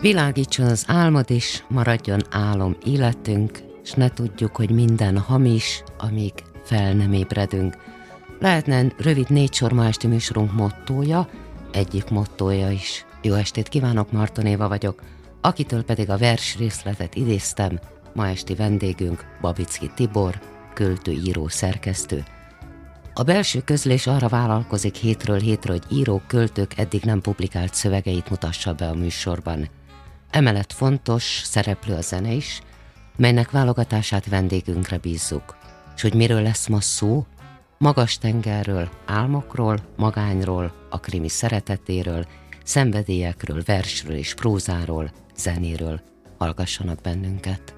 Világítson az álmod is, maradjon álom életünk, és ne tudjuk, hogy minden hamis, amíg fel nem ébredünk. Lehetne rövid négy sor ma esti műsorunk mottója, egyik mottója is. Jó estét kívánok, Marton Éva vagyok, akitől pedig a vers részletet idéztem, ma esti vendégünk Babicki Tibor, költő, író, szerkesztő. A belső közlés arra vállalkozik hétről hétre, hogy írók, költők eddig nem publikált szövegeit mutassa be a műsorban. Emellett fontos szereplő a zene is, melynek válogatását vendégünkre bízzuk. És hogy miről lesz ma szó? Magas tengerről, álmokról, magányról, a krimi szeretetéről, szenvedélyekről, versről és prózáról, zenéről. Hallgassanak bennünket!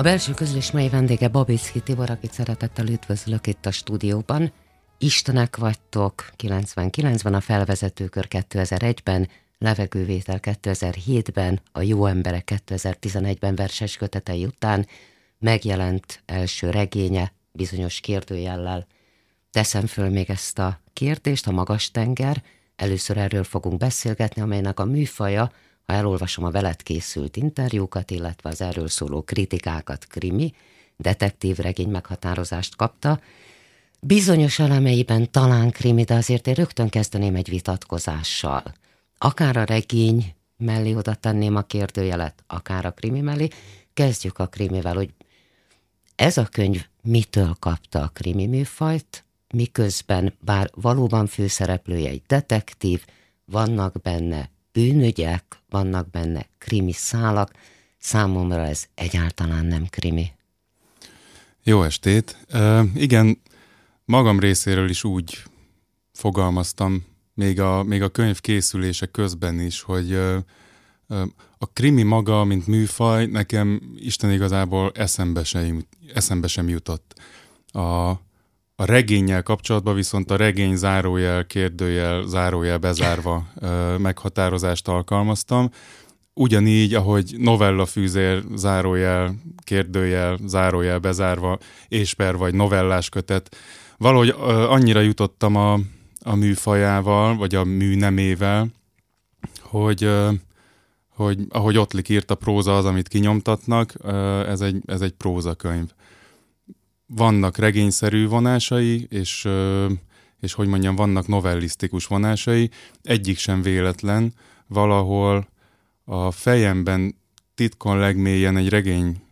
A belső közlés mai vendége Babicki Tibor, akit szeretettel üdvözlök itt a stúdióban. Istenek vagytok 99-ben, a felvezetőkör 2001-ben, levegővétel 2007-ben, a Jó emberek 2011-ben verses kötetei után megjelent első regénye bizonyos kérdőjellel. Teszem föl még ezt a kérdést, a magas tenger. Először erről fogunk beszélgetni, amelynek a műfaja ha elolvasom a veled készült interjúkat, illetve az erről szóló kritikákat, krimi, detektív regény meghatározást kapta, bizonyos elemeiben talán krimi, de azért én rögtön kezdeném egy vitatkozással. Akár a regény mellé oda tenném a kérdőjelet, akár a krimi mellé, kezdjük a krimivel, hogy ez a könyv mitől kapta a krimi műfajt, miközben bár valóban főszereplője egy detektív, vannak benne bűnügyek, vannak benne krimi szálak, számomra ez egyáltalán nem krimi. Jó estét! Uh, igen, magam részéről is úgy fogalmaztam, még a, még a könyv készülése közben is, hogy uh, a krimi maga, mint műfaj, nekem Isten igazából eszembe sem, eszembe sem jutott. A, a regényel kapcsolatban viszont a regény zárójel, kérdőjel, zárójel bezárva meghatározást alkalmaztam. Ugyanígy, ahogy novella fűzér, zárójel, kérdőjel, zárójel bezárva, és per vagy novellás kötet. Valahogy annyira jutottam a, a műfajával, vagy a műnemével, hogy, hogy ahogy Ottlik írt a próza az, amit kinyomtatnak, ez egy, ez egy prózakönyv vannak regényszerű vonásai, és, és hogy mondjam, vannak novellisztikus vonásai, egyik sem véletlen, valahol a fejemben titkon legmélyen egy regény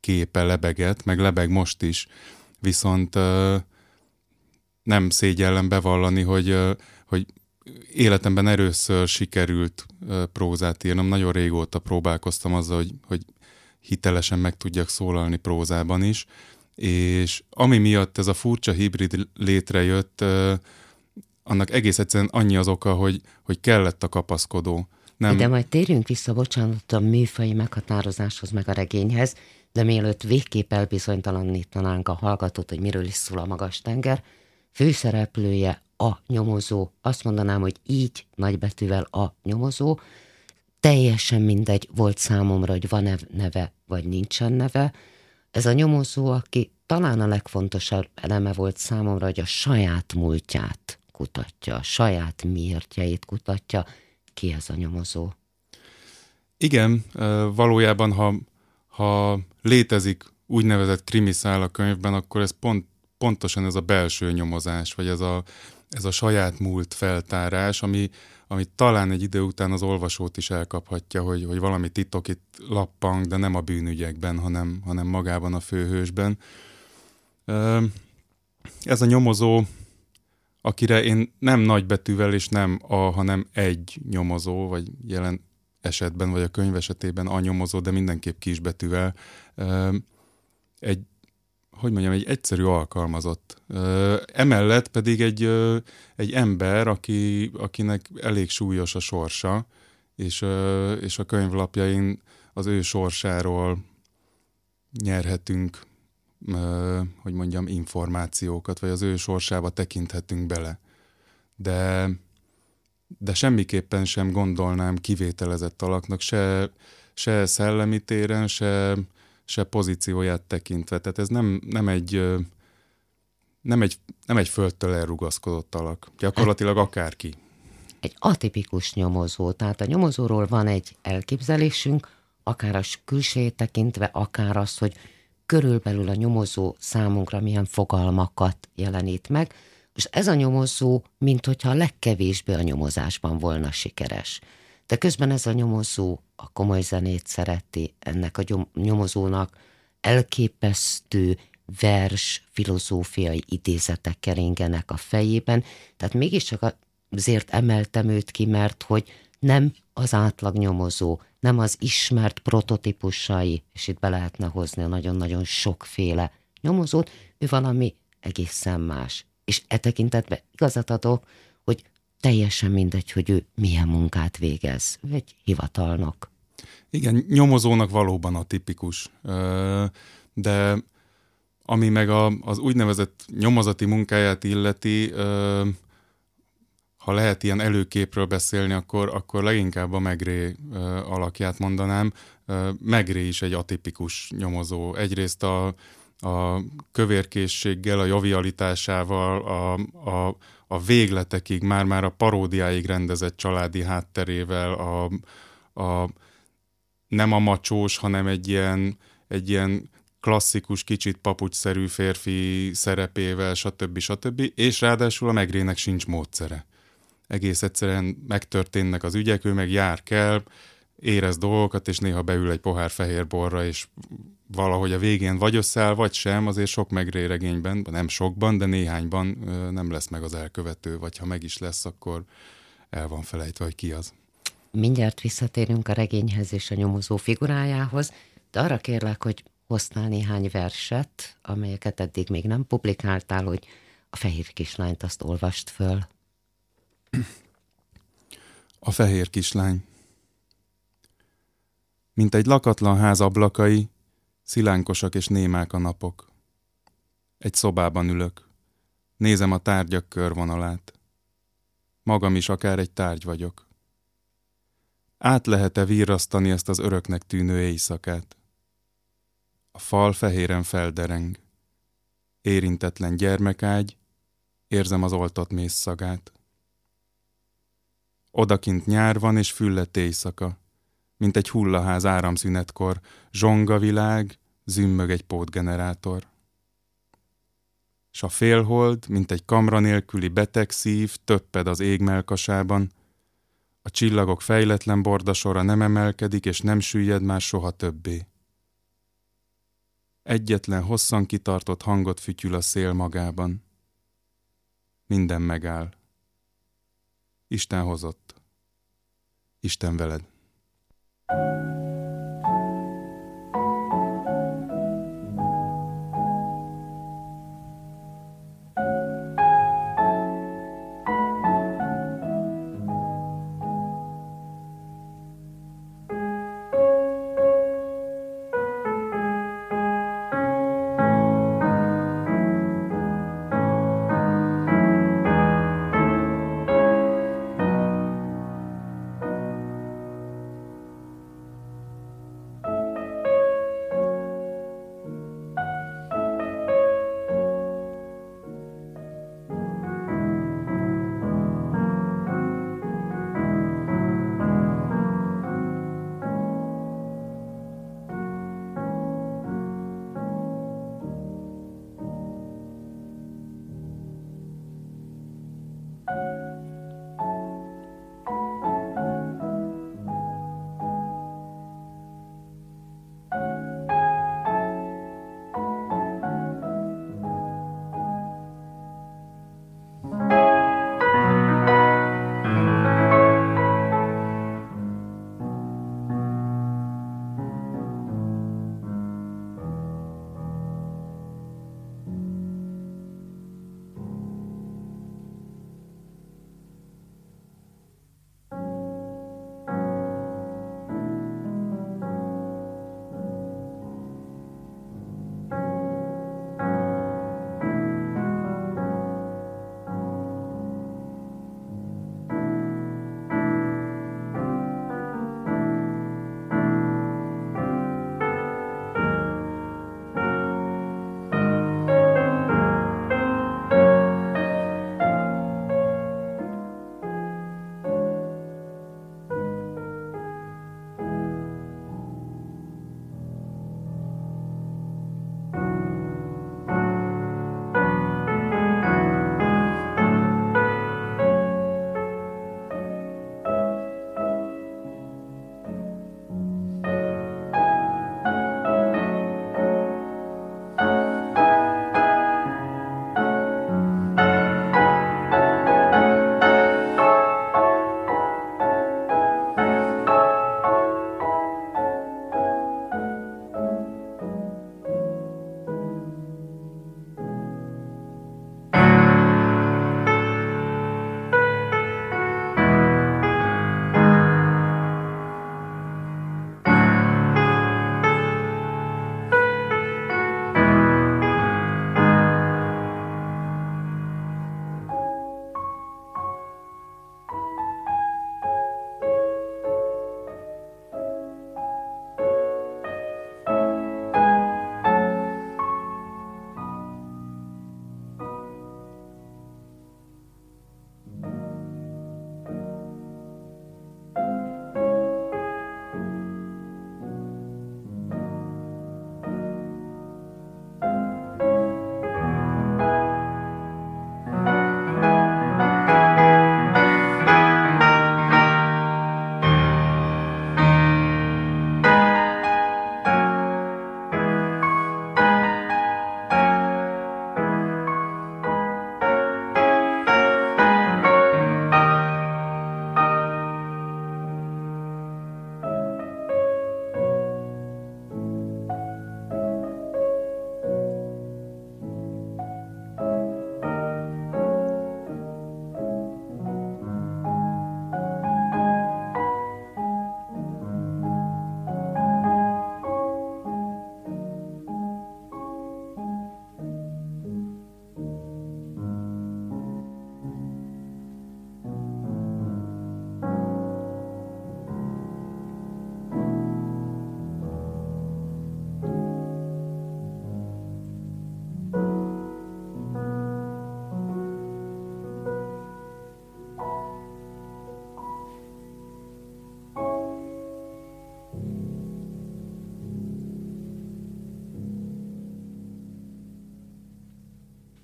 képe lebeget, meg lebeg most is, viszont nem szégyellem bevallani, hogy, hogy életemben először sikerült prózát írnom. Nagyon régóta próbálkoztam azzal, hogy, hogy hitelesen meg tudjak szólalni prózában is, és ami miatt ez a furcsa hibrid létrejött, annak egész egyszerűen annyi az oka, hogy, hogy kellett a kapaszkodó. Nem... De majd térjünk vissza, bocsánat, a műfai meghatározáshoz, meg a regényhez, de mielőtt végképp elbizonytalanítanánk a hallgatót, hogy miről is szól a magas tenger, főszereplője a nyomozó, azt mondanám, hogy így nagybetűvel a nyomozó, teljesen mindegy volt számomra, hogy van-e neve, vagy nincsen neve, ez a nyomozó, aki talán a legfontosabb eleme volt számomra, hogy a saját múltját kutatja, a saját miértjeit kutatja. Ki ez a nyomozó? Igen, valójában, ha, ha létezik úgynevezett krimiszál a könyvben, akkor ez pont, pontosan ez a belső nyomozás, vagy ez a, ez a saját múlt feltárás, ami, ami talán egy idő után az olvasót is elkaphatja, hogy, hogy valami titok itt lappang, de nem a bűnügyekben, hanem, hanem magában a főhősben. Ez a nyomozó, akire én nem nagybetűvel és nem a, hanem egy nyomozó, vagy jelen esetben, vagy a könyv esetében a nyomozó, de mindenképp kisbetűvel, egy, hogy mondjam, egy egyszerű alkalmazott. Emellett pedig egy, egy ember, aki, akinek elég súlyos a sorsa, és, és a könyvlapjain az ő sorsáról nyerhetünk, hogy mondjam, információkat, vagy az ő sorsába tekinthetünk bele. De, de semmiképpen sem gondolnám kivételezett alaknak, se, se szellemi téren, se, se pozícióját tekintve. Tehát ez nem, nem egy nem egy, nem egy földtől elrugaszkodott alak. Gyakorlatilag akárki. Egy atipikus nyomozó. Tehát a nyomozóról van egy elképzelésünk, akár a külsejét tekintve, akár az, hogy körülbelül a nyomozó számunkra milyen fogalmakat jelenít meg, és ez a nyomozó, mint hogyha a legkevésbé a nyomozásban volna sikeres. De közben ez a nyomozó a komoly zenét szereti, ennek a nyomozónak elképesztő vers, filozófiai idézetek keringenek a fejében, tehát mégiscsak azért emeltem őt ki, mert hogy nem az átlag nyomozó, nem az ismert prototípusai, és itt be lehetne hozni a nagyon-nagyon sokféle nyomozót, ő valami egészen más. És e tekintetben igazat adok, teljesen mindegy, hogy ő milyen munkát végez, egy hivatalnak. Igen, nyomozónak valóban a tipikus, de ami meg a, az úgynevezett nyomozati munkáját illeti, ha lehet ilyen előképről beszélni, akkor, akkor leginkább a Megré alakját mondanám. Megré is egy atipikus nyomozó. Egyrészt a, a kövérkészséggel, a jovialitásával, a, a, a végletekig, már-már a paródiáig rendezett családi hátterével, a, a nem a macsós, hanem egy ilyen, egy ilyen klasszikus, kicsit papucsszerű férfi szerepével, stb. stb. És ráadásul a megrének sincs módszere. Egész egyszerűen megtörténnek az ügyek, ő meg jár kell, érez dolgokat, és néha beül egy pohár fehér borra, és valahogy a végén vagy összeáll, vagy sem, azért sok megréregényben, nem sokban, de néhányban nem lesz meg az elkövető, vagy ha meg is lesz, akkor el van felejtve, hogy ki az. Mindjárt visszatérünk a regényhez és a nyomozó figurájához, de arra kérlek, hogy hoztál néhány verset, amelyeket eddig még nem publikáltál, hogy a fehér kislányt azt olvast föl. A fehér kislány Mint egy lakatlan ház ablakai, szilánkosak és némák a napok. Egy szobában ülök. Nézem a tárgyak körvonalát. Magam is akár egy tárgy vagyok. Át lehet-e virrasztani ezt az öröknek tűnő éjszakát? A fal fehéren feldereng. Érintetlen gyermekágy, érzem az oltott mész szagát. Odakint nyár van és füllett éjszaka, mint egy hullaház áramszünetkor, zsonga világ, zümmög egy pótgenerátor. S a félhold, mint egy kamra nélküli beteg szív, töpped az ég melkasában, a csillagok fejletlen bordasora nem emelkedik, és nem süllyed már soha többé. Egyetlen hosszan kitartott hangot fütyül a szél magában. Minden megáll. Isten hozott. Isten veled. A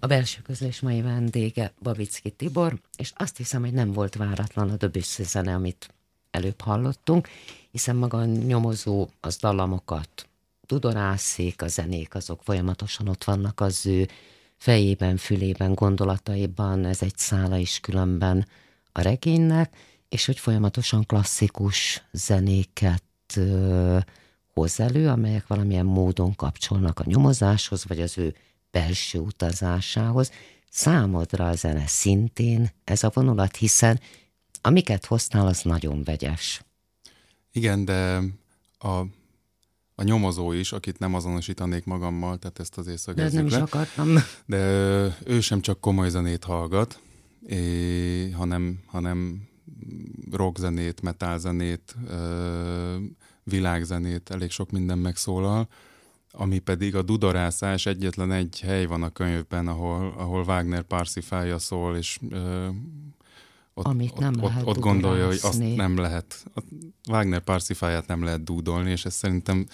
belső közlés mai vendége Babicki Tibor, és azt hiszem, hogy nem volt váratlan a Debussy zene, amit előbb hallottunk, hiszen maga a nyomozó az dallamokat tudorászik, a zenék azok folyamatosan ott vannak az ő fejében, fülében, gondolataiban, ez egy szála is különben a regénynek, és hogy folyamatosan klasszikus zenéket ö, hoz elő, amelyek valamilyen módon kapcsolnak a nyomozáshoz, vagy az ő belső utazásához. Számodra a zene szintén ez a vonulat, hiszen amiket hoztál, az nagyon vegyes. Igen, de a, a nyomozó is, akit nem azonosítanék magammal, tehát ezt azért szögezzük De nem le. is akartam. De ő sem csak komoly zenét hallgat, é, hanem, hanem rockzenét, metalzenét, világzenét, elég sok minden megszólal, ami pedig a dudarászás egyetlen egy hely van a könyvben, ahol, ahol Wagner Parsifája szól, és ö, ott, Amit nem ott, lehet ott gondolja, hogy azt nem lehet. A Wagner Parsifáját nem lehet dúdolni, és ezt szerintem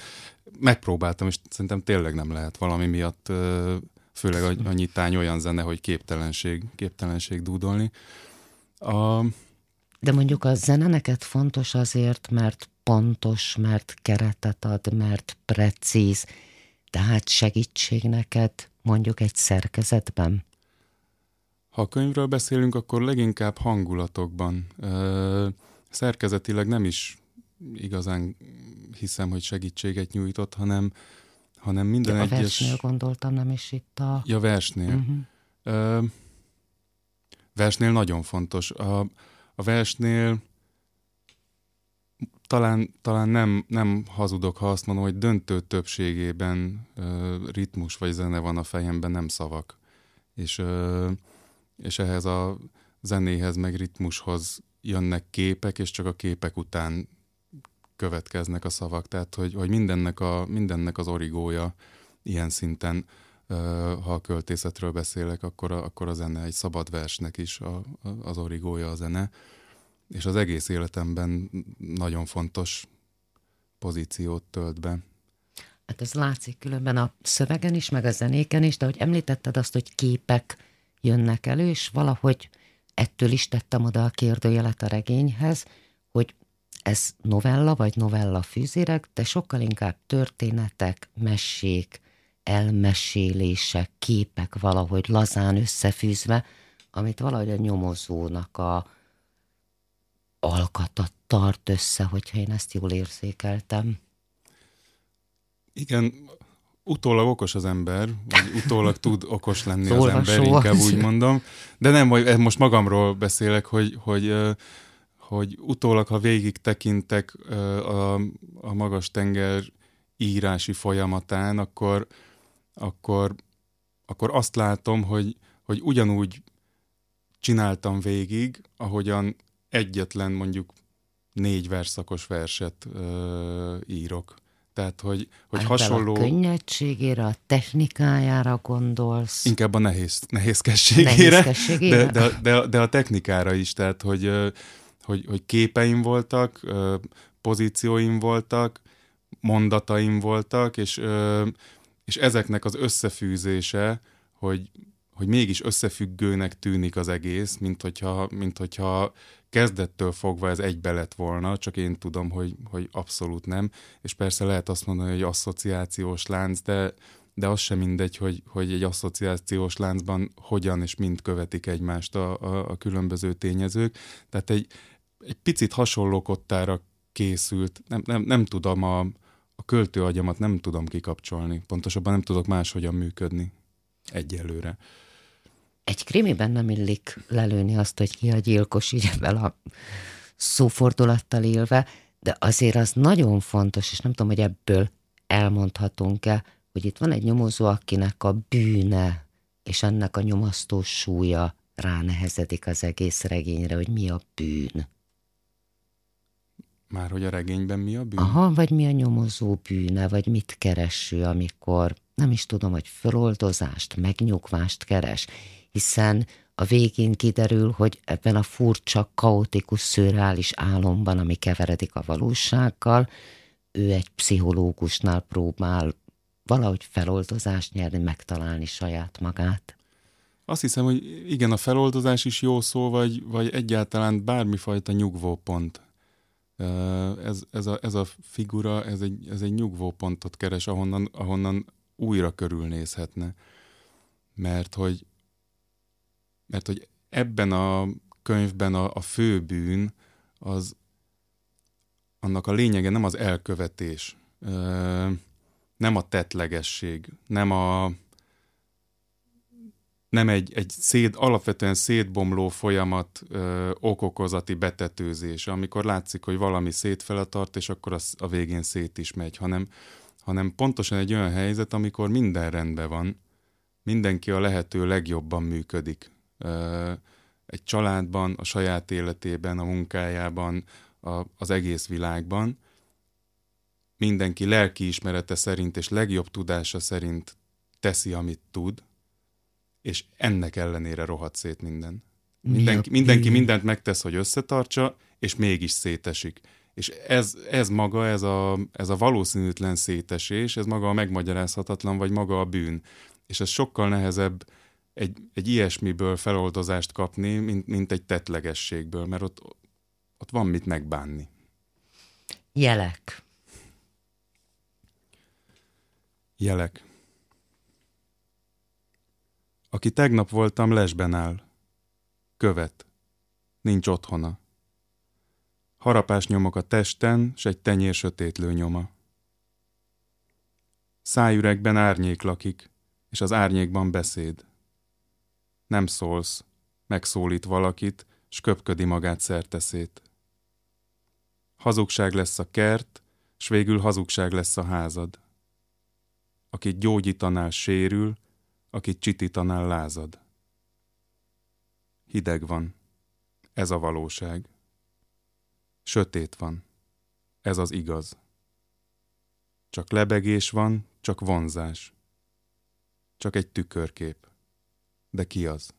megpróbáltam, és szerintem tényleg nem lehet valami miatt, főleg a, a nyitány olyan zene, hogy képtelenség, képtelenség dúdolni. A, de mondjuk a zene neked fontos azért, mert pontos, mert keretet ad, mert precíz, tehát segítség neked mondjuk egy szerkezetben? Ha a könyvről beszélünk, akkor leginkább hangulatokban. Ö, szerkezetileg nem is igazán hiszem, hogy segítséget nyújtott, hanem, hanem minden ja, egyes... A versnél gondoltam, nem is itt a... Ja, versnél. Uh-huh. Ö, versnél nagyon fontos. A, a versnél talán, talán nem, nem hazudok, ha azt mondom, hogy döntő többségében ö, ritmus vagy zene van a fejemben, nem szavak. És, ö, és ehhez a zenéhez meg ritmushoz jönnek képek, és csak a képek után következnek a szavak. Tehát, hogy, hogy mindennek, a, mindennek az origója ilyen szinten, ö, ha a költészetről beszélek, akkor a, akkor a zene egy szabad versnek is a, a, az origója a zene és az egész életemben nagyon fontos pozíciót tölt be. Hát ez látszik különben a szövegen is, meg a zenéken is, de hogy említetted azt, hogy képek jönnek elő, és valahogy ettől is tettem oda a kérdőjelet a regényhez, hogy ez novella vagy novella fűzérek, de sokkal inkább történetek, mesék, elmesélések, képek valahogy lazán összefűzve, amit valahogy a nyomozónak a, alkatat tart össze, hogyha én ezt jól érzékeltem. Igen, utólag okos az ember, vagy utólag tud okos lenni az ember, inkább úgy mondom. De nem, hogy most magamról beszélek, hogy, hogy, hogy utólag, ha végig tekintek a, a magas tenger írási folyamatán, akkor, akkor, akkor azt látom, hogy, hogy ugyanúgy csináltam végig, ahogyan egyetlen mondjuk négy verszakos verset ö, írok. Tehát, hogy, hogy hasonló... A könnyedségére, a technikájára gondolsz. Inkább a nehéz, nehézkességére, nehézkességére? De, de, de, de a technikára is, tehát, hogy, hogy, hogy képeim voltak, pozícióim voltak, mondataim voltak, és, és ezeknek az összefűzése, hogy, hogy mégis összefüggőnek tűnik az egész, mint hogyha, mint hogyha kezdettől fogva ez egybe lett volna, csak én tudom, hogy, hogy abszolút nem, és persze lehet azt mondani, hogy asszociációs lánc, de, de az sem mindegy, hogy, hogy egy asszociációs láncban hogyan és mind követik egymást a, a, a különböző tényezők. Tehát egy, egy picit hasonló kottára készült, nem, nem, nem tudom, a, a költőagyamat nem tudom kikapcsolni, pontosabban nem tudok máshogyan működni egyelőre egy krimiben nem illik lelőni azt, hogy ki a gyilkos, így ebben a szófordulattal élve, de azért az nagyon fontos, és nem tudom, hogy ebből elmondhatunk-e, hogy itt van egy nyomozó, akinek a bűne és ennek a nyomasztó súlya ránehezedik az egész regényre, hogy mi a bűn. Már hogy a regényben mi a bűn? Aha, vagy mi a nyomozó bűne, vagy mit kereső, amikor nem is tudom, hogy föloldozást, megnyugvást keres hiszen a végén kiderül, hogy ebben a furcsa, kaotikus, szürreális álomban, ami keveredik a valósággal, ő egy pszichológusnál próbál valahogy feloldozást nyerni, megtalálni saját magát. azt hiszem, hogy igen, a feloldozás is jó szó, vagy, vagy egyáltalán bármifajta nyugvópont. Ez, ez, a, ez a figura, ez egy, ez egy nyugvópontot keres, ahonnan, ahonnan újra körülnézhetne. Mert hogy, mert hogy ebben a könyvben a, a fő bűn az annak a lényege nem az elkövetés, nem a tetlegesség, nem a nem egy, egy szét, alapvetően szétbomló folyamat ö, okokozati betetőzés, amikor látszik, hogy valami szétfele tart, és akkor az a végén szét is megy, hanem, hanem pontosan egy olyan helyzet, amikor minden rendben van, mindenki a lehető legjobban működik. Egy családban, a saját életében, a munkájában, a, az egész világban, mindenki lelki ismerete szerint és legjobb tudása szerint teszi, amit tud, és ennek ellenére rohadt szét minden. Mindenki, mindenki mindent megtesz, hogy összetartsa, és mégis szétesik. És ez, ez maga, ez a, ez a valószínűtlen szétesés, ez maga a megmagyarázhatatlan, vagy maga a bűn. És ez sokkal nehezebb egy, egy ilyesmiből feloldozást kapni, mint, mint egy tetlegességből, mert ott, ott van mit megbánni. Jelek. Jelek. Aki tegnap voltam, lesben áll. Követ. Nincs otthona. Harapás nyomok a testen, s egy tenyér sötétlő nyoma. Szájüregben árnyék lakik, és az árnyékban beszéd. Nem szólsz, megszólít valakit, s köpködi magát szerteszét. Hazugság lesz a kert, s végül hazugság lesz a házad. Akit gyógyítanál sérül, akit csitítanál lázad. Hideg van, ez a valóság. Sötét van, ez az igaz. Csak lebegés van, csak vonzás. Csak egy tükörkép. De ki az?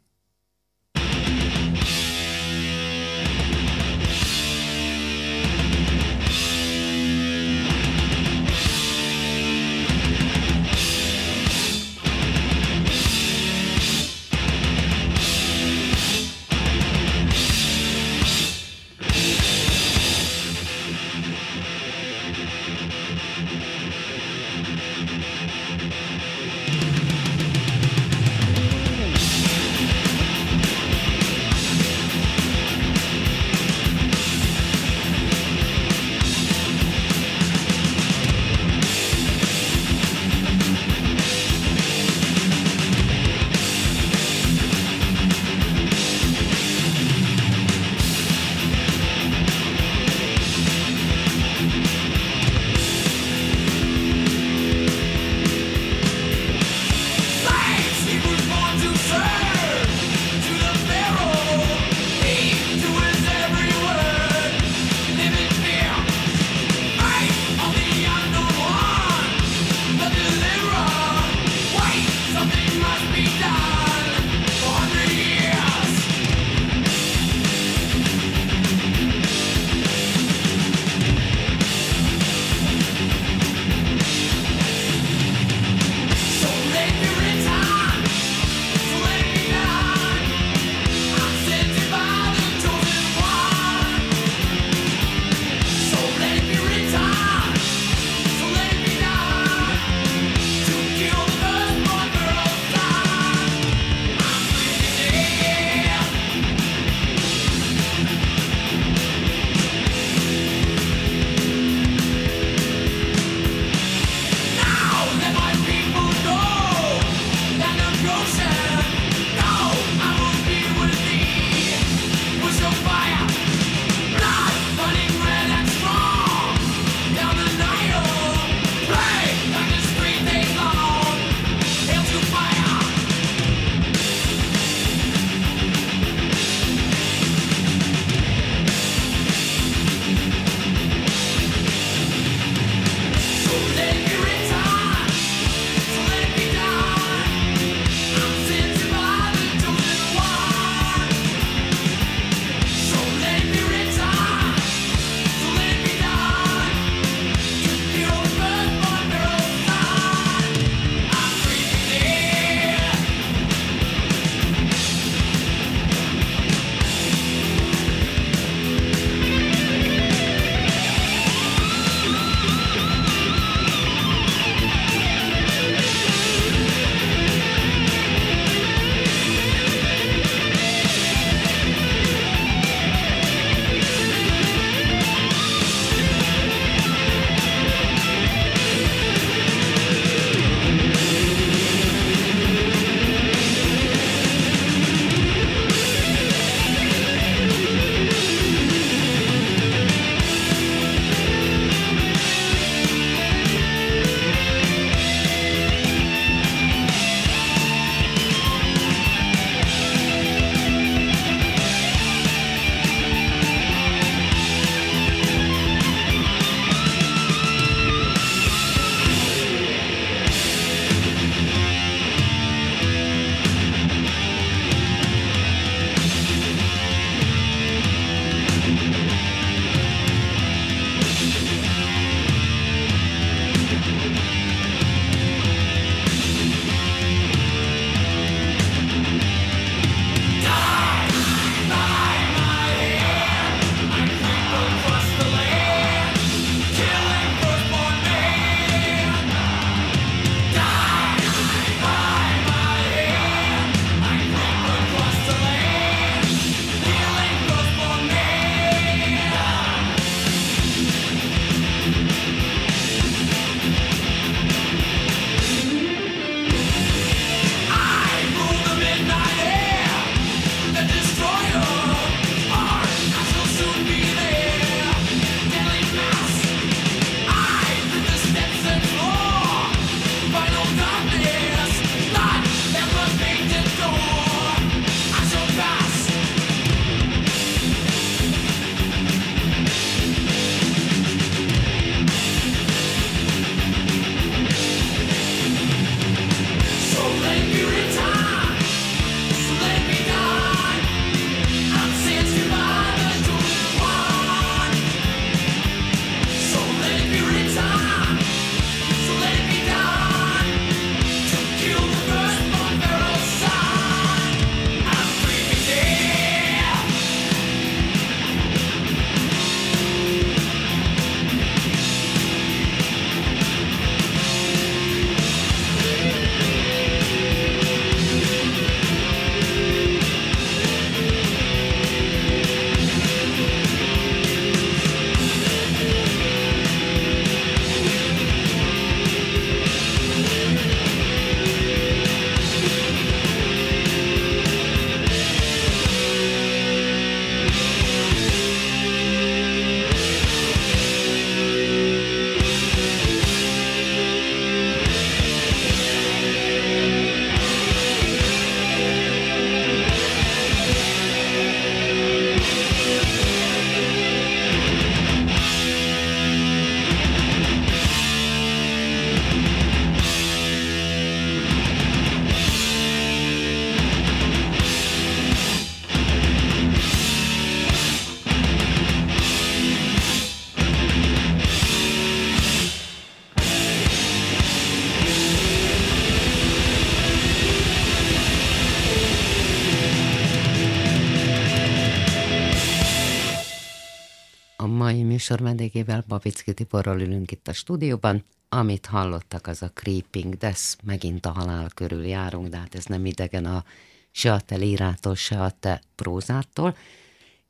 Műsor vendégével, Babicki Tiborral ülünk itt a stúdióban. Amit hallottak, az a Creeping Death, megint a halál körül járunk, de hát ez nem idegen a se a te lírától, se a te prózától.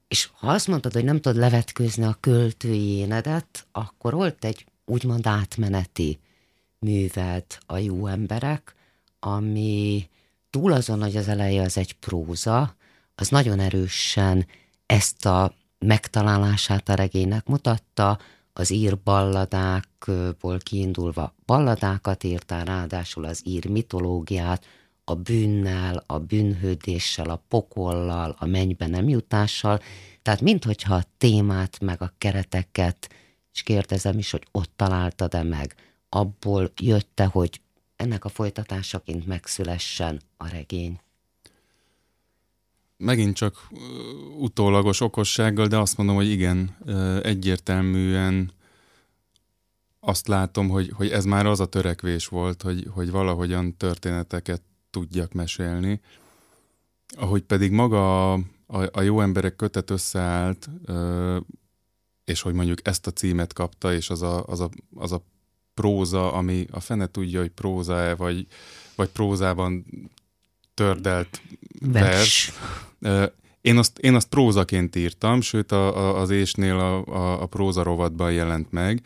És ha azt mondtad, hogy nem tudod levetkőzni a költői énedet, akkor volt egy úgymond átmeneti művelt a jó emberek, ami túl azon, hogy az eleje az egy próza, az nagyon erősen ezt a megtalálását a regénynek mutatta, az ír balladákból kiindulva balladákat írtál, ráadásul az ír mitológiát, a bűnnel, a bűnhődéssel, a pokollal, a mennybe nem jutással, tehát minthogyha a témát meg a kereteket, és kérdezem is, hogy ott találtad-e meg, abból jötte, hogy ennek a folytatásaként megszülessen a regény? Megint csak utólagos okossággal, de azt mondom, hogy igen, egyértelműen azt látom, hogy, hogy ez már az a törekvés volt, hogy, hogy valahogyan történeteket tudjak mesélni. Ahogy pedig maga a, a, jó emberek kötet összeállt, és hogy mondjuk ezt a címet kapta, és az a, az a, az a próza, ami a fene tudja, hogy próza-e, vagy, vagy prózában tördelt vers. vers. Én azt, én azt prózaként írtam, sőt a, a, az ésnél a, a, a próza rovatban jelent meg.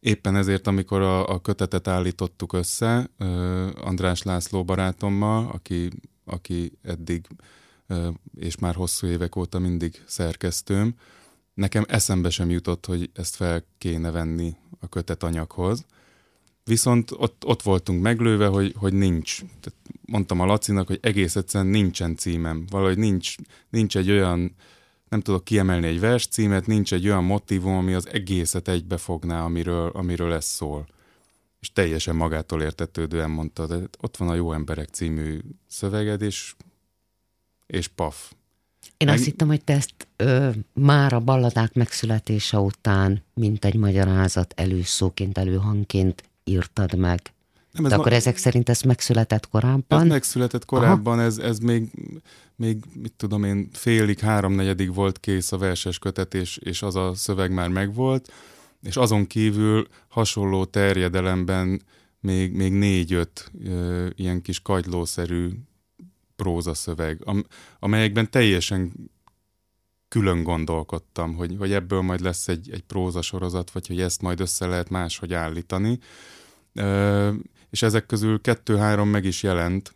Éppen ezért, amikor a, a kötetet állítottuk össze, András László barátommal, aki, aki eddig és már hosszú évek óta mindig szerkesztőm, nekem eszembe sem jutott, hogy ezt fel kéne venni a kötet anyaghoz. Viszont ott, ott voltunk meglőve, hogy, hogy nincs. Tehát mondtam a Lacinak, hogy egész egyszerűen nincsen címem. Valahogy nincs, nincs egy olyan, nem tudok kiemelni egy vers címet, nincs egy olyan motivum, ami az egészet egybefogná, amiről, amiről ez szól. És teljesen magától értetődően mondta, de ott van a Jó Emberek című szöveged, és, és paf. Én Meg... azt hittem, hogy te ezt ö, már a balladák megszületése után, mint egy magyarázat előszóként, előhangként írtad meg. Nem, ez De akkor ma... ezek szerint ez megszületett korábban? Ez megszületett korábban, ez, ez még, még, mit tudom én, félig, háromnegyedig volt kész a verses kötet, és, és az a szöveg már megvolt, és azon kívül hasonló terjedelemben még, még négy-öt ilyen kis kagylószerű prózaszöveg, am, amelyekben teljesen külön gondolkodtam, hogy, hogy ebből majd lesz egy, egy prózasorozat, vagy hogy ezt majd össze lehet máshogy állítani és ezek közül kettő-három meg is jelent,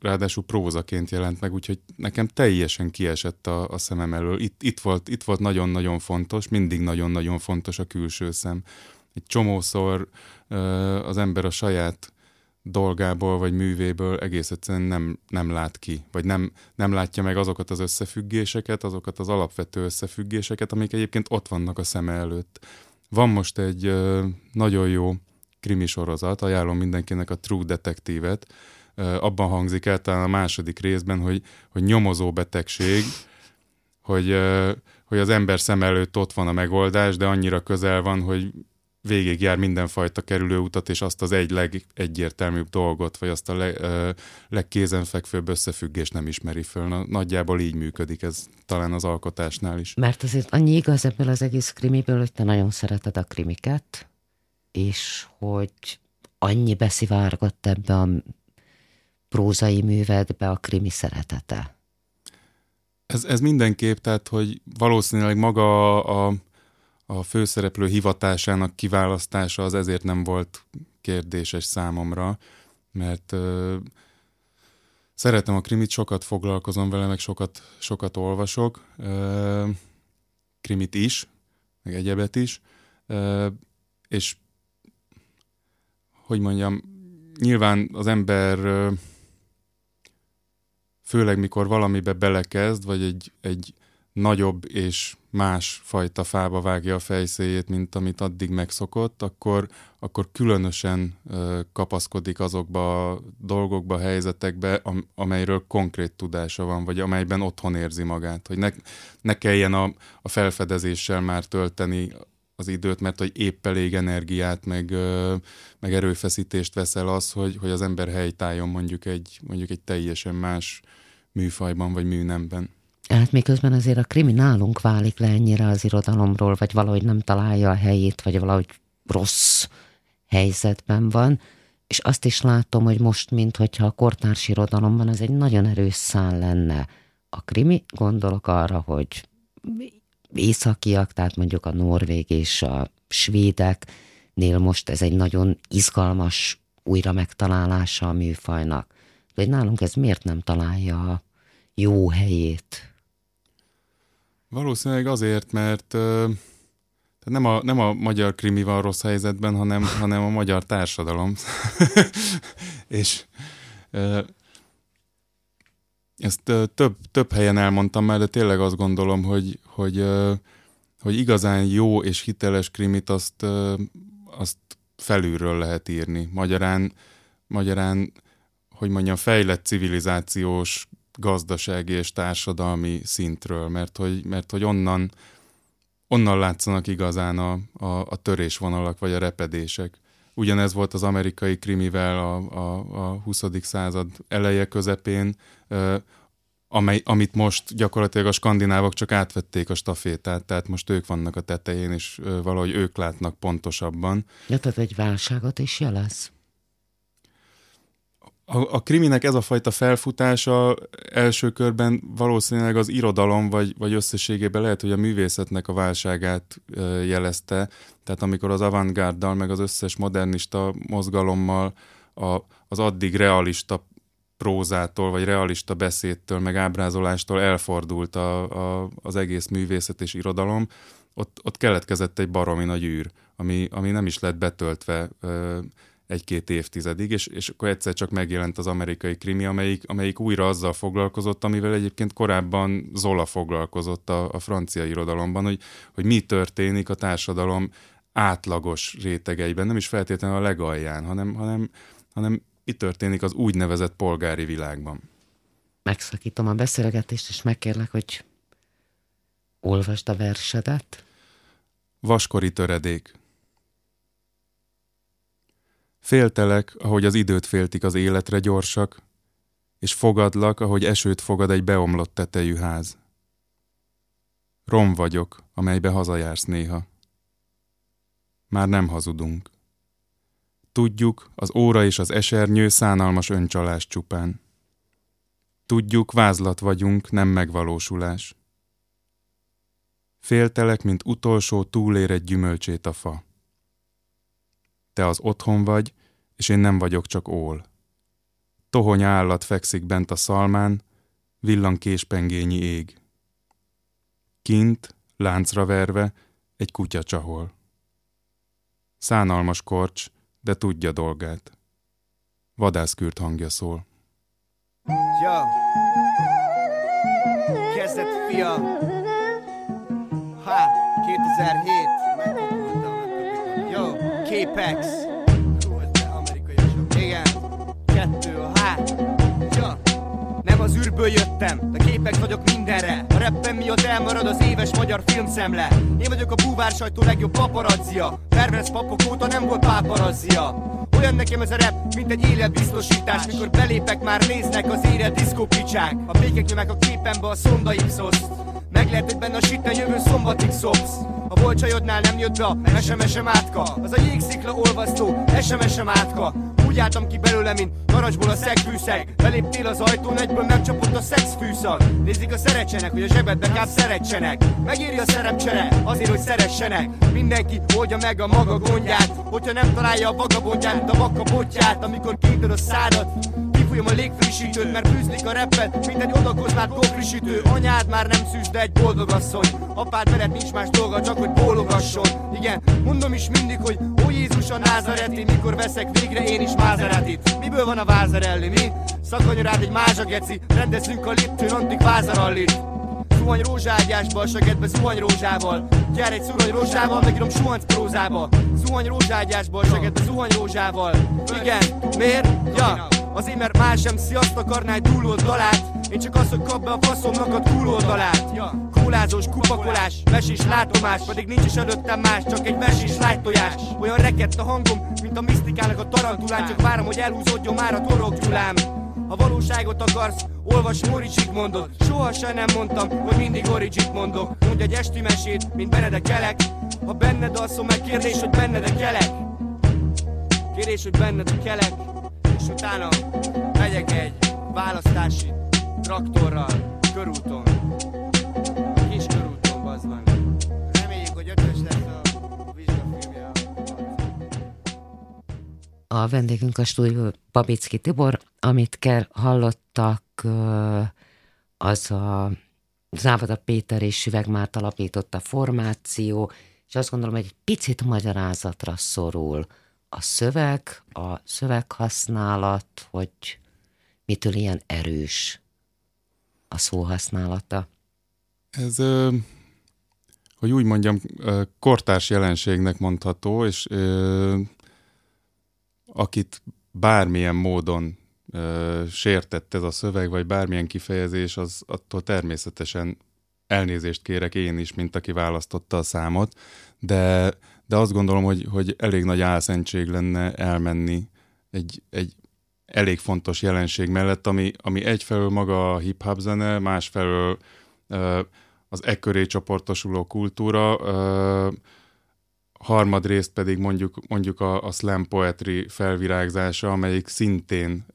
ráadásul prózaként jelent meg, úgyhogy nekem teljesen kiesett a, a szemem elől. Itt, itt, volt, itt volt nagyon-nagyon fontos, mindig nagyon-nagyon fontos a külső szem. Egy csomószor az ember a saját dolgából vagy művéből egész egyszerűen nem, nem lát ki, vagy nem, nem látja meg azokat az összefüggéseket, azokat az alapvető összefüggéseket, amik egyébként ott vannak a szeme előtt. Van most egy nagyon jó krimi sorozat, ajánlom mindenkinek a True Detective-et, abban hangzik el talán a második részben, hogy, hogy nyomozó betegség, hogy, hogy az ember szem előtt ott van a megoldás, de annyira közel van, hogy végigjár mindenfajta kerülőutat, és azt az egy legegyértelműbb dolgot, vagy azt a le, legkézenfekvőbb összefüggést nem ismeri föl. Na, nagyjából így működik ez talán az alkotásnál is. Mert azért annyi igaz ebből az egész krimiből, hogy te nagyon szereted a krimiket, és hogy annyi beszivárgott ebbe a prózai művedbe a krimi szeretete. Ez, ez mindenképp, tehát hogy valószínűleg maga a, a főszereplő hivatásának kiválasztása az ezért nem volt kérdéses számomra, mert ö, szeretem a krimit, sokat foglalkozom vele, meg sokat, sokat olvasok, ö, krimit is, meg egyebet is, ö, és hogy mondjam, nyilván az ember főleg mikor valamibe belekezd, vagy egy, egy nagyobb és más fajta fába vágja a fejszéjét, mint amit addig megszokott, akkor, akkor különösen kapaszkodik azokba a dolgokba, helyzetekbe, am, amelyről konkrét tudása van, vagy amelyben otthon érzi magát, hogy ne, ne kelljen a, a felfedezéssel már tölteni az időt, mert hogy épp elég energiát, meg, meg erőfeszítést veszel az, hogy, hogy az ember helytálljon mondjuk egy, mondjuk egy teljesen más műfajban vagy műnemben. Hát miközben azért a kriminálunk válik le ennyire az irodalomról, vagy valahogy nem találja a helyét, vagy valahogy rossz helyzetben van, és azt is látom, hogy most, mintha a kortárs irodalomban ez egy nagyon erős szál lenne. A krimi, gondolok arra, hogy északiak, tehát mondjuk a norvég és a svédeknél most ez egy nagyon izgalmas újra megtalálása a műfajnak. De hogy nálunk ez miért nem találja a jó helyét? Valószínűleg azért, mert tehát nem a, nem a magyar krimi van rossz helyzetben, hanem, hanem a magyar társadalom. és ezt több, több helyen elmondtam már, de tényleg azt gondolom, hogy, hogy, hogy igazán jó és hiteles krimit azt, azt felülről lehet írni. Magyarán, magyarán, hogy mondjam, fejlett civilizációs, gazdasági és társadalmi szintről, mert hogy, mert hogy onnan, onnan látszanak igazán a, a, a törésvonalak vagy a repedések. Ugyanez volt az amerikai krimivel a, a, a 20. század eleje közepén, amely, amit most gyakorlatilag a skandinávok csak átvették a stafétát, tehát most ők vannak a tetején, és valahogy ők látnak pontosabban. Ja, tehát egy válságot is jelez? A, a kriminek ez a fajta felfutása első körben valószínűleg az irodalom, vagy, vagy összességében lehet, hogy a művészetnek a válságát jelezte. Tehát amikor az avantgárdal, meg az összes modernista mozgalommal a, az addig realista prózától, vagy realista beszédtől, meg ábrázolástól elfordult a, a, az egész művészet és irodalom, ott, ott keletkezett egy baromi nagy űr, ami, ami nem is lett betöltve ö, egy-két évtizedig, és, és akkor egyszer csak megjelent az amerikai krimi, amelyik, amelyik újra azzal foglalkozott, amivel egyébként korábban Zola foglalkozott a, a francia irodalomban, hogy, hogy mi történik a társadalom átlagos rétegeiben, nem is feltétlenül a legalján, hanem, hanem, hanem mi történik az úgynevezett polgári világban. Megszakítom a beszélgetést, és megkérlek, hogy olvasd a versedet. Vaskori töredék. Féltelek, ahogy az időt féltik az életre gyorsak, és fogadlak, ahogy esőt fogad egy beomlott tetejű ház. Rom vagyok, amelybe hazajársz néha. Már nem hazudunk. Tudjuk, az óra és az esernyő szánalmas öncsalás csupán. Tudjuk, vázlat vagyunk, nem megvalósulás. Féltelek, mint utolsó túlérett gyümölcsét a fa. Te az otthon vagy, és én nem vagyok csak ól. Tohony állat fekszik bent a szalmán, villan késpengényi ég. Kint, láncra verve, egy kutya csahol. Szánalmas korcs, de tudja dolgát. Vadászkürt hangja szól. Ja, kezdett fia. Ha, 2007. Jó, Capex. Igen, kettő, hát. Ja, nem az űrből jöttem, de képek vagyok mindenre. A reppem miatt elmarad az éves magyar filmszemle. Én vagyok a búvár sajtó legjobb paparazzia. Pervers papok óta nem volt páparazzia. Olyan nekem ez a rap, mint egy életbiztosítás Mikor belépek már néznek az élet diszkópicsák A békek nyomák a képembe a szonda ipszoszt meg lehet, hogy benne a sitten jövő szombatig szopsz. A volt csajodnál nem jött be a SMS-em átka. Az a jégszikla olvasztó SMS-em átka. Úgy álltam ki belőle, mint narancsból a szegfűszeg. Beléptél az ajtón, egyből megcsapott a szexfűszag. Nézik a szeretsenek, hogy a zsebedbe káp szeretsenek Megéri a szerepcsere, azért, hogy szeressenek. Mindenki oldja meg a maga gondját. Hogyha nem találja a vagabondját, a vakka botját Amikor kinted a szádat Kifújom a légfrissítőt, mert fűzlik a reppet. Mint egy odakoznád gófrissítő Anyád már nem szűz, de egy boldog asszony. Apád veled nincs más dolga, csak hogy bólogasson. Igen, mondom is mindig, hogy ó Jézus a názareti Mikor veszek végre én is Mazeratit Miből van a vázarelli, mi? Szakadjon rád egy mázsa geci. Rendezünk a liptőn antik vázarallit. Zuhany rózságyásba, a segedbe zuhany rózsával. Gyere egy szurony rózsával, megírom suhanc prózába. Zuhany rózságyásba, a segedbe zuhany rózsával. Igen, miért? Ja, Azért mert más sem szi azt akarná egy túloldalát Én csak azt, hogy kap be a faszomnak a túloldalát. Kólázós, kupakolás, mesés látomás. Pedig nincs is előttem más, csak egy mesés lájtojás. Olyan rekett a hangom, mint a misztikának a tarantulán. Csak várom, hogy elhúzódjon már a torokgyulám Ha valóságot akarsz, olvas Móri Zsigmondot. Soha se nem mondtam, hogy mindig origit mondok. Mondj egy esti mesét, mint Benedek kelek Ha benned alszom, meg kérdés, hogy benned a kelek Kérdés, hogy benned a kelek És utána megyek egy választási traktorral körúton. Kis körúton, bazd Reméljük, hogy ötös lesz a vizsgafilmje. A vendégünk a stúdió Babicki Tibor, amit kell hallottak, az a Závada Péter és Süveg Márta alapított a formáció, és azt gondolom, hogy egy picit magyarázatra szorul a szöveg, a szöveghasználat, hogy mitől ilyen erős a szóhasználata. Ez, hogy úgy mondjam, kortárs jelenségnek mondható, és akit bármilyen módon sértett ez a szöveg, vagy bármilyen kifejezés, az attól természetesen elnézést kérek én is, mint aki választotta a számot, de, de azt gondolom, hogy, hogy elég nagy álszentség lenne elmenni egy, egy elég fontos jelenség mellett, ami, ami egyfelől maga a hip-hop zene, másfelől az ekköré csoportosuló kultúra, harmadrészt pedig mondjuk, mondjuk a, a slam poetry felvirágzása, amelyik szintén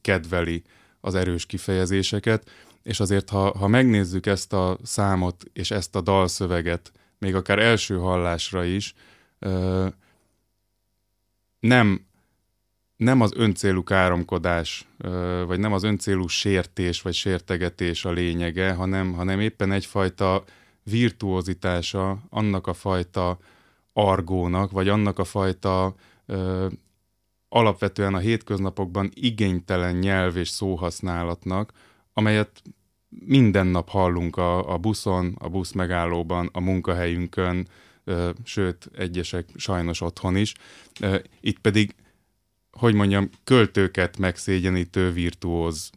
kedveli az erős kifejezéseket, és azért ha, ha megnézzük ezt a számot és ezt a dalszöveget, még akár első hallásra is, nem nem az öncélú káromkodás, vagy nem az öncélú sértés, vagy sértegetés a lényege, hanem, hanem éppen egyfajta virtuózitása annak a fajta argónak, vagy annak a fajta ö, alapvetően a hétköznapokban igénytelen nyelv és szóhasználatnak, amelyet minden nap hallunk a, a buszon, a busz megállóban, a munkahelyünkön, sőt, egyesek sajnos otthon is. Itt pedig hogy mondjam, költőket megszégyenítő virtuóz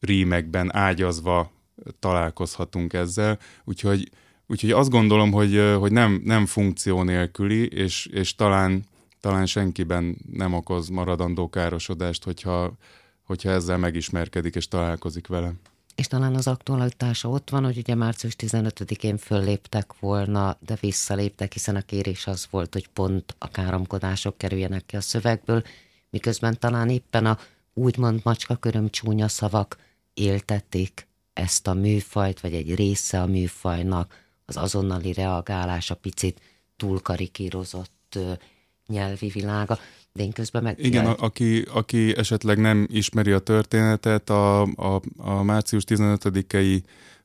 rímekben ágyazva találkozhatunk ezzel, úgyhogy, úgyhogy azt gondolom, hogy, hogy nem, nem funkció nélküli, és, és talán, talán senkiben nem okoz maradandó károsodást, hogyha, hogyha ezzel megismerkedik és találkozik vele. És talán az aktualitása ott van, hogy ugye március 15-én fölléptek volna, de visszaléptek, hiszen a kérés az volt, hogy pont a káromkodások kerüljenek ki a szövegből, miközben talán éppen a úgymond macska köröm csúnya szavak éltették ezt a műfajt, vagy egy része a műfajnak, az azonnali reagálás a picit túlkarikírozott nyelvi világa, de én közben meg... Igen, a, aki, aki esetleg nem ismeri a történetet, a, a, a március 15-i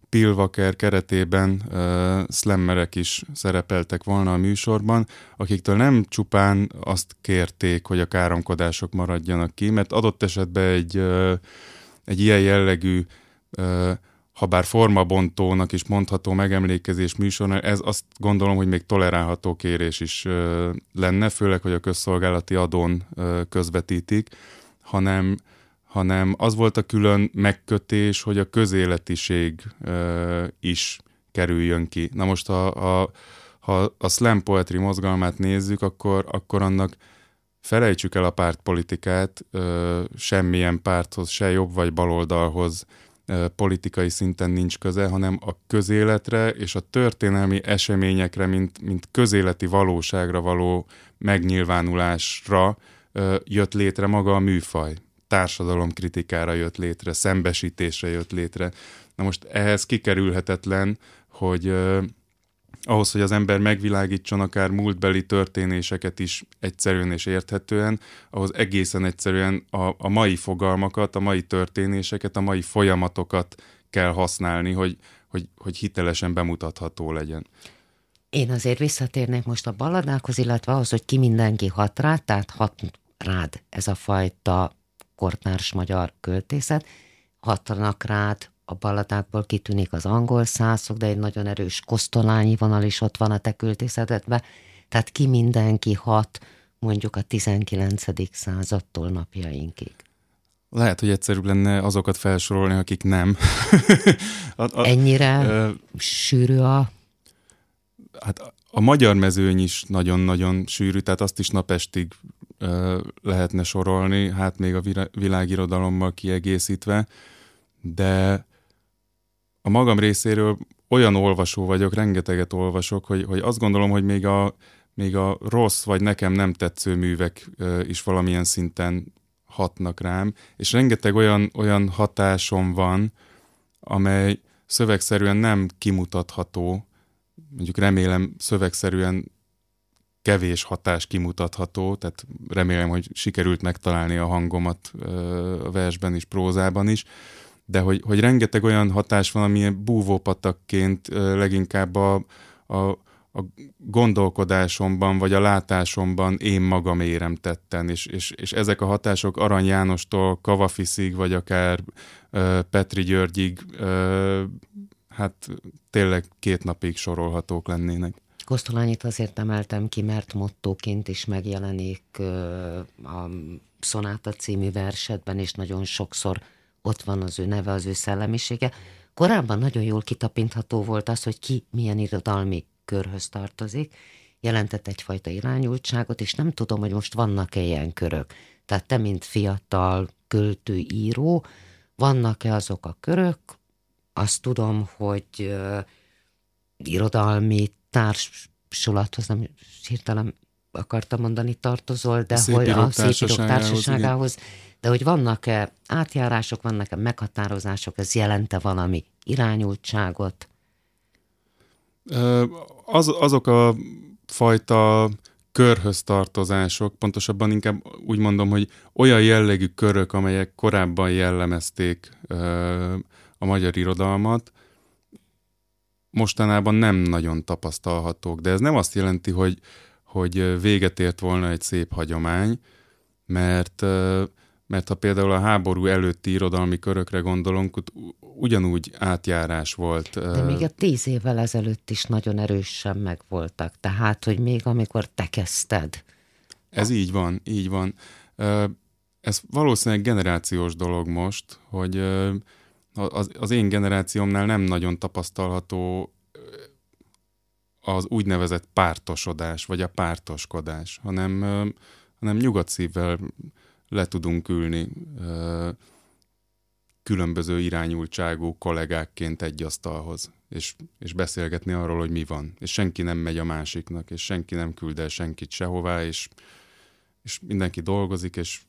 Pilvaker keretében uh, slammerek is szerepeltek volna a műsorban, akiktől nem csupán azt kérték, hogy a káromkodások maradjanak ki, mert adott esetben egy, uh, egy ilyen jellegű, uh, ha bár formabontónak is mondható megemlékezés műsornál, ez azt gondolom, hogy még tolerálható kérés is uh, lenne, főleg, hogy a közszolgálati adón uh, közvetítik, hanem hanem az volt a külön megkötés, hogy a közéletiség ö, is kerüljön ki. Na most, ha, ha, ha a slam poetry mozgalmát nézzük, akkor, akkor annak felejtsük el a pártpolitikát, ö, semmilyen párthoz, se jobb vagy baloldalhoz ö, politikai szinten nincs köze, hanem a közéletre és a történelmi eseményekre, mint, mint közéleti valóságra való megnyilvánulásra jött létre maga a műfaj társadalomkritikára jött létre, szembesítésre jött létre. Na most ehhez kikerülhetetlen, hogy ahhoz, hogy az ember megvilágítson akár múltbeli történéseket is egyszerűen és érthetően, ahhoz egészen egyszerűen a, a mai fogalmakat, a mai történéseket, a mai folyamatokat kell használni, hogy, hogy, hogy hitelesen bemutatható legyen. Én azért visszatérnék most a baladákhoz, illetve ahhoz, hogy ki mindenki hat rá, tehát hat rád ez a fajta kortárs magyar költészet, hatanak rád, a balladákból kitűnik az angol szászok, de egy nagyon erős kosztolányi vonal is ott van a te költészetedben, tehát ki mindenki hat mondjuk a 19. századtól napjainkig. Lehet, hogy egyszerűbb lenne azokat felsorolni, akik nem. a, a, Ennyire ö, sűrű a... Hát a, magyar mezőny is nagyon-nagyon sűrű, tehát azt is napestig ö, lehetne sorolni, hát még a világirodalommal kiegészítve, de a magam részéről olyan olvasó vagyok, rengeteget olvasok, hogy, hogy azt gondolom, hogy még a, még a rossz vagy nekem nem tetsző művek is valamilyen szinten hatnak rám, és rengeteg olyan, olyan hatásom van, amely szövegszerűen nem kimutatható, mondjuk remélem szövegszerűen kevés hatás kimutatható, tehát remélem, hogy sikerült megtalálni a hangomat a versben is, prózában is, de hogy, hogy rengeteg olyan hatás van, ami búvópatakként leginkább a, a, a gondolkodásomban, vagy a látásomban én magam érem tetten, és, és, és ezek a hatások Arany Jánostól Kavafiszig, vagy akár uh, Petri Györgyig, uh, hát tényleg két napig sorolhatók lennének. Kosztolányit azért emeltem ki, mert mottóként is megjelenik uh, a Szonáta című versetben, és nagyon sokszor ott van az ő neve, az ő szellemisége. Korábban nagyon jól kitapintható volt az, hogy ki milyen irodalmi körhöz tartozik, jelentett egyfajta irányultságot, és nem tudom, hogy most vannak-e ilyen körök. Tehát te, mint fiatal költő, író, vannak-e azok a körök? Azt tudom, hogy uh, irodalmi társulathoz, nem hirtelen akartam mondani tartozol, de a hogy a szépírók társaságához, de hogy vannak-e átjárások, vannak-e meghatározások, ez jelente valami irányultságot? Az, azok a fajta körhöz tartozások, pontosabban inkább úgy mondom, hogy olyan jellegű körök, amelyek korábban jellemezték a magyar irodalmat, mostanában nem nagyon tapasztalhatók. De ez nem azt jelenti, hogy, hogy véget ért volna egy szép hagyomány, mert mert ha például a háború előtti irodalmi körökre gondolunk, ugyanúgy átjárás volt. De még a tíz évvel ezelőtt is nagyon erősen megvoltak, tehát, hogy még amikor te kezdted. Ez így van, így van. Ez valószínűleg generációs dolog most, hogy az, én generációmnál nem nagyon tapasztalható az úgynevezett pártosodás, vagy a pártoskodás, hanem, hanem nyugodt szívvel le tudunk ülni különböző irányultságú kollégákként egy asztalhoz, és, és beszélgetni arról, hogy mi van. És senki nem megy a másiknak, és senki nem küld el senkit sehová, és, és mindenki dolgozik, és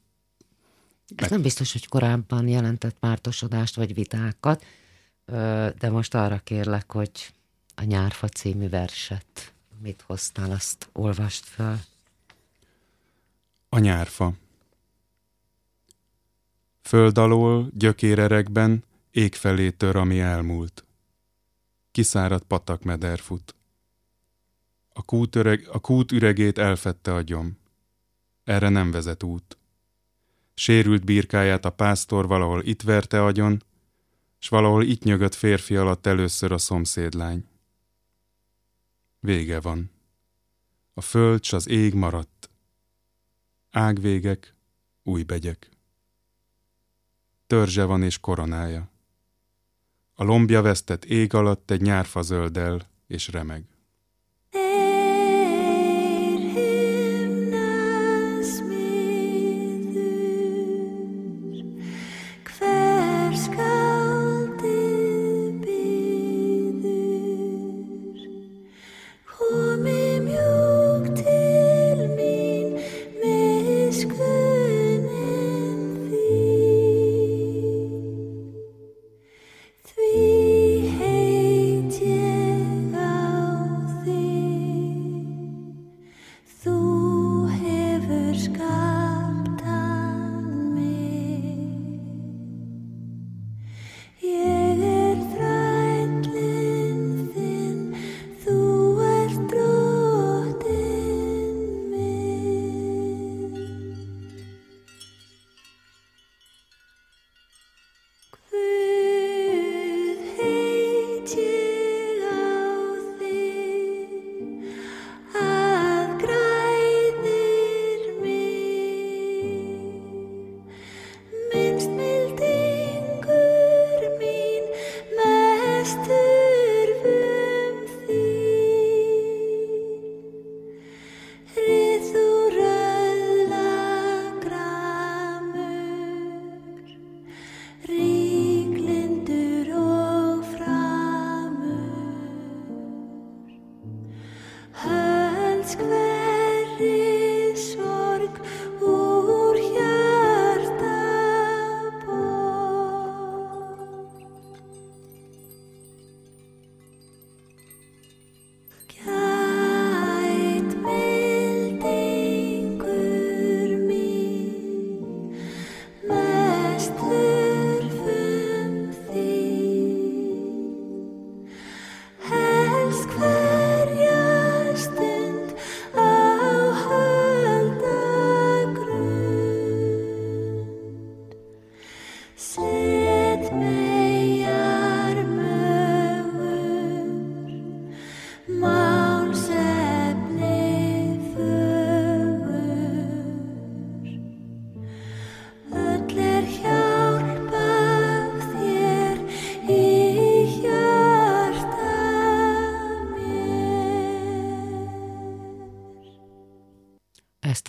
ez nem biztos, hogy korábban jelentett pártosodást vagy vitákat, de most arra kérlek, hogy a Nyárfa című verset, mit hoztál, azt olvast fel. A nyárfa. Föld alól, gyökérerekben, ég felé tör, ami elmúlt. Kiszáradt patakmeder fut. A kút, öreg, a kút üregét elfette agyom. Erre nem vezet út. Sérült birkáját a pásztor valahol itt verte agyon, s valahol itt nyögött férfi alatt először a szomszédlány. Vége van. A föld s az ég maradt. Ágvégek, új begyek törzse van és koronája. A lombja vesztett ég alatt egy nyárfa zöldel és remeg.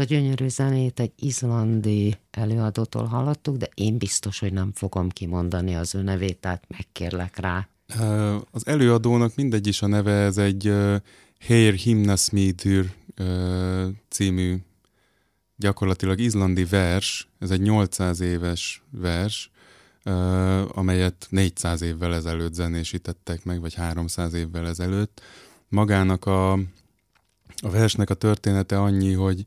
A gyönyörű zenét egy izlandi előadótól hallottuk, de én biztos, hogy nem fogom kimondani az ő nevét, tehát megkérlek rá. Az előadónak mindegy is a neve, ez egy Heyr Himnasmíður című gyakorlatilag izlandi vers, ez egy 800 éves vers, amelyet 400 évvel ezelőtt zenésítettek meg, vagy 300 évvel ezelőtt. Magának a, a versnek a története annyi, hogy,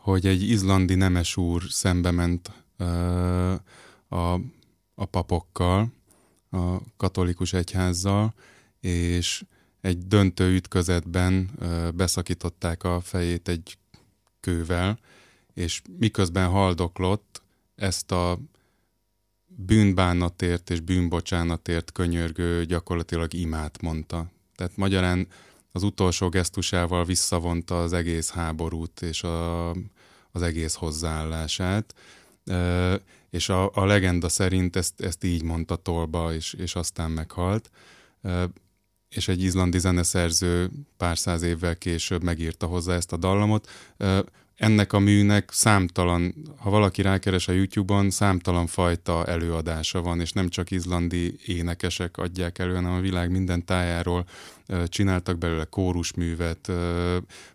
hogy egy izlandi nemes úr szembe ment a, a papokkal, a katolikus egyházzal, és egy döntő ütközetben beszakították a fejét egy kővel, és miközben haldoklott, ezt a bűnbánatért és bűnbocsánatért könyörgő gyakorlatilag imát mondta. Tehát magyarán az utolsó gesztusával visszavonta az egész háborút és a, az egész hozzáállását, és a, a legenda szerint ezt, ezt így mondta tolba, és, és aztán meghalt. És egy izlandi zeneszerző pár száz évvel később megírta hozzá ezt a dallamot. Ennek a műnek számtalan, ha valaki rákeres a YouTube-on, számtalan fajta előadása van, és nem csak izlandi énekesek adják elő, hanem a világ minden tájáról csináltak belőle kórusművet,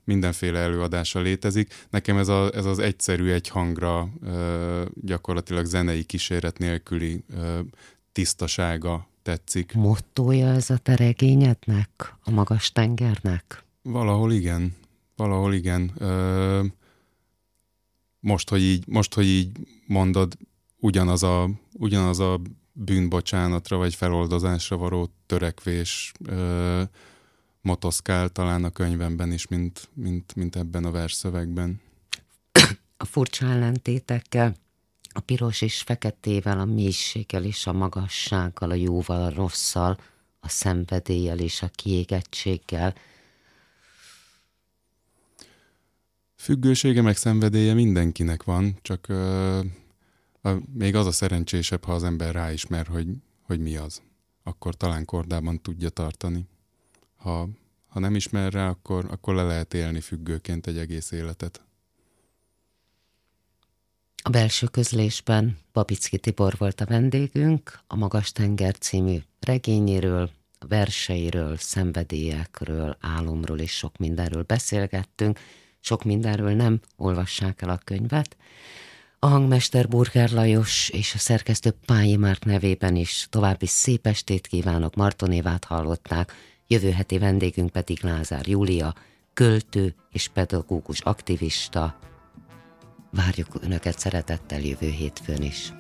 mindenféle előadása létezik. Nekem ez, a, ez az egyszerű, egy hangra, gyakorlatilag zenei kíséret nélküli tisztasága tetszik. Mottója ez a te regényednek, a magas tengernek? Valahol igen. Valahol igen. Ö, most, hogy így, most, hogy így mondod, ugyanaz a, ugyanaz a bűnbocsánatra vagy feloldozásra való törekvés ö, motoszkál talán a könyvemben is, mint, mint, mint ebben a versszövegben. A furcsa ellentétekkel, a piros és feketével, a mélységgel és a magassággal, a jóval, a rosszal, a szenvedéllyel és a kiégettséggel – Függősége meg szenvedélye mindenkinek van, csak uh, a, még az a szerencsésebb, ha az ember ráismer, hogy, hogy mi az. Akkor talán kordában tudja tartani. Ha, ha nem ismer rá, akkor, akkor le lehet élni függőként egy egész életet. A belső közlésben Babicki Tibor volt a vendégünk, a Magas Tenger című regényéről, verseiről, szenvedélyekről, álomról és sok mindenről beszélgettünk sok mindenről nem olvassák el a könyvet. A hangmester Burger Lajos és a szerkesztő Pályi Márk nevében is további szép estét kívánok, Martonévát hallották, jövő heti vendégünk pedig Lázár Júlia, költő és pedagógus aktivista. Várjuk Önöket szeretettel jövő hétfőn is.